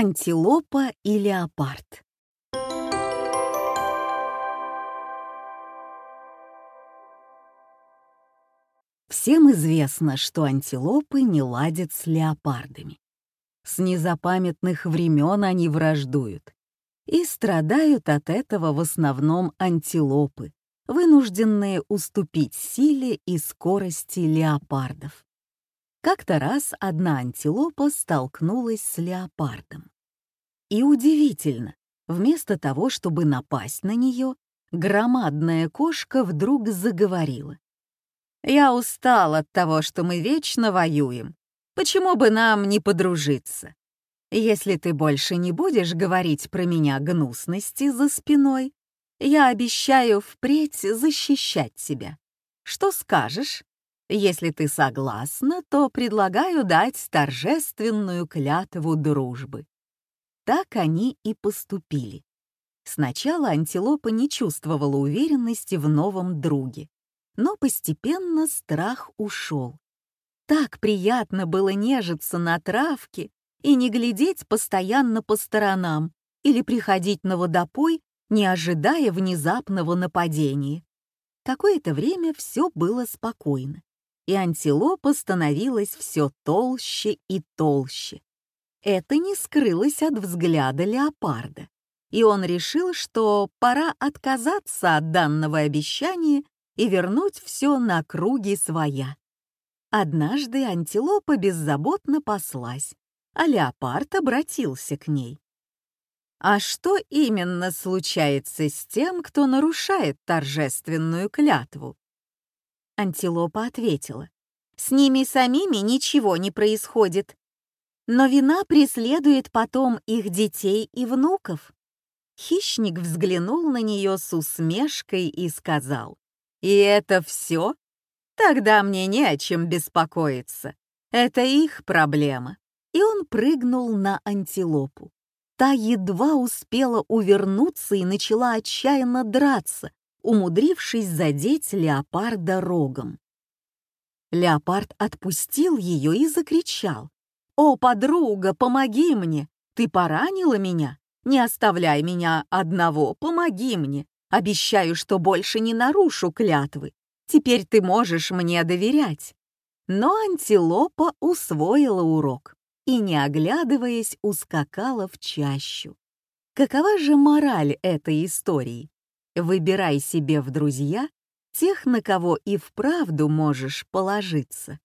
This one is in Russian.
Антилопа и леопард. Всем известно, что антилопы не ладят с леопардами. С незапамятных времен они враждуют. И страдают от этого в основном антилопы, вынужденные уступить силе и скорости леопардов. Как-то раз одна антилопа столкнулась с леопардом. И удивительно, вместо того, чтобы напасть на нее, громадная кошка вдруг заговорила. «Я устал от того, что мы вечно воюем. Почему бы нам не подружиться? Если ты больше не будешь говорить про меня гнусности за спиной, я обещаю впредь защищать тебя. Что скажешь?» Если ты согласна, то предлагаю дать торжественную клятву дружбы. Так они и поступили. Сначала антилопа не чувствовала уверенности в новом друге, но постепенно страх ушел. Так приятно было нежиться на травке и не глядеть постоянно по сторонам или приходить на водопой, не ожидая внезапного нападения. Какое-то время все было спокойно и антилопа становилась все толще и толще. Это не скрылось от взгляда леопарда, и он решил, что пора отказаться от данного обещания и вернуть все на круги своя. Однажды антилопа беззаботно паслась, а леопард обратился к ней. А что именно случается с тем, кто нарушает торжественную клятву? Антилопа ответила. «С ними самими ничего не происходит. Но вина преследует потом их детей и внуков». Хищник взглянул на нее с усмешкой и сказал. «И это все? Тогда мне не о чем беспокоиться. Это их проблема». И он прыгнул на антилопу. Та едва успела увернуться и начала отчаянно драться, умудрившись задеть леопарда рогом. Леопард отпустил ее и закричал. «О, подруга, помоги мне! Ты поранила меня? Не оставляй меня одного, помоги мне! Обещаю, что больше не нарушу клятвы. Теперь ты можешь мне доверять». Но антилопа усвоила урок и, не оглядываясь, ускакала в чащу. Какова же мораль этой истории? Выбирай себе в друзья тех, на кого и вправду можешь положиться.